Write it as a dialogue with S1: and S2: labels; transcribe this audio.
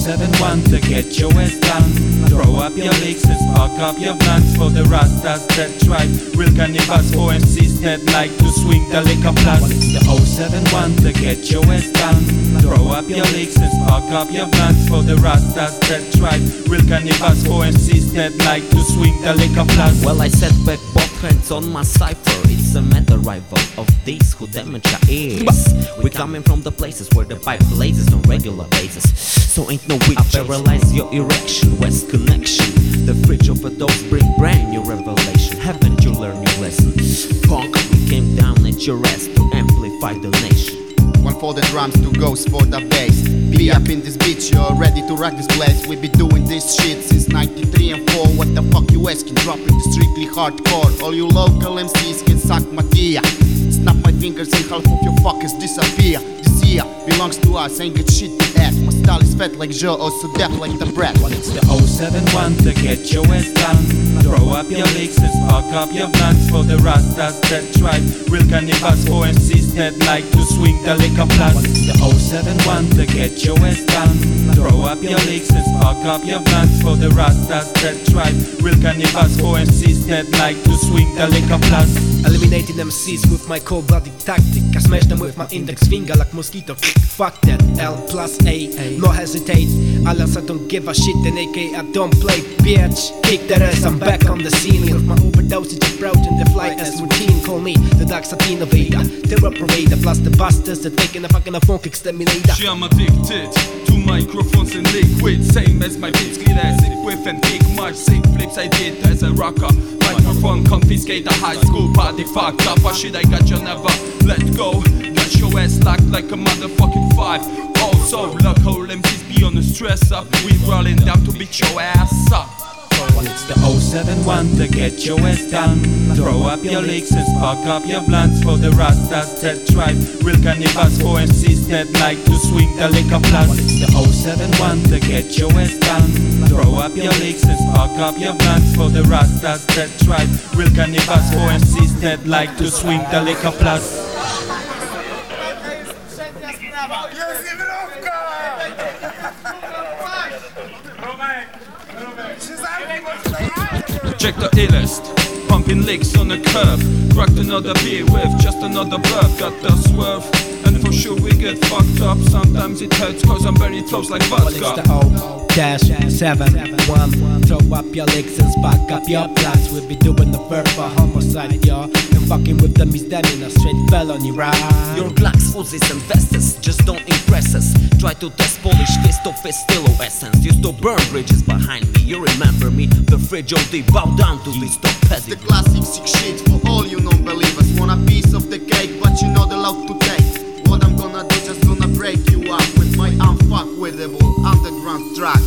S1: 7-1 to get your ass done. Throw up your legs and spark up your blunts For the rastas that tribe Real cannibals for MCs that like to swing the liquor plus. The 071 to get your ass done. Throw up your legs and spark up your blunts For the rastas that tribe Real cannibals for MCs that like to swing the liquor plus.
S2: Well I set back hands on my cipher. It's a meta rival of these who damage our ears We coming from the places where the pipe blazes on regular basis. So ain't no way I paralyze your erection West connection. The fridge of a dose bring brand new revelation. Haven't you learned your lesson? Punk, we came down at your ass to amplify the nation
S3: for the drums, two goes for the bass. Be up in this bitch, you're ready to rock this place. We be doing this shit since 93 and 4. What the fuck you asking? Dropping strictly hardcore. All you local MCs can suck my tia. Snap my fingers and half of your fuckers disappear. This year belongs to us, ain't got shit to add. My style is fat like Joe, also deaf like the brat.
S1: Well, it's the 071 to get your ass done. Throw up your legs and spark up your blunts for the rastas that tribe. Real cannibals for MCs that like to swing the liquor plus. Well, it's the 071 to get your ass done. Throw up your legs and spark up your blunts for the rastas that tribe. Real cannibals for MCs that like to swing the liquor plus.
S4: Eliminating MCs with my cold-blooded tactic I smash them with my index finger like mosquito kick Fuck that, L plus A, no hesitate Alas I don't give a shit and AK I don't play Bitch, kick that ass, I'm back on the scene With my overdosage of protein, the fly as routine Call me the dark side innovator Terror parader, plus the busters That taking a fucking a funk exterminator
S5: See, I'm addicted to microphones and liquid. Same as my beats, clean as it with and kick much sick flips I did as a rocker. Microphone confiscate the high school party fucked up. But shit, I got you never let go. Got your ass locked like a motherfucking five. Also, local MCs be on the stress up. We rolling down to beat your ass up.
S1: Well, it's the 071 to get your ass done. Throw up your legs and spark up your blunts for the rastas that tribe. Real cannibals for MCs that like to swing the liquor plus. Well, it's the 071 to get your ass done. Throw up your legs and spark up your blunts for the rastas that tribe. Real cannibals for MCs that like to swing the liquor plus.
S5: Check the illest. Pumping licks on the curb. Cracked another beer with just another burp. Got the swerve. And for sure we get fucked up. Sometimes it hurts cause I'm very close like
S4: Well, it's
S5: vodka.
S4: the O dash seven one. Throw up your legs and spark up your blunts. We be doing the verb for homicide, y'all. And fucking with the misdemeanor, straight felony, right?
S2: Your Glocks, Uzis and Vestas just don't impress us Try to test Polish fist of Festillo essence Used to burn bridges behind me, you remember me The fridge OD, bow down to this top
S3: The classic sick shit for all you non-believers. Want a piece of the cake, but you're not allowed to take. What I'm gonna do, just gonna break you up with my unfuckwittable underground track.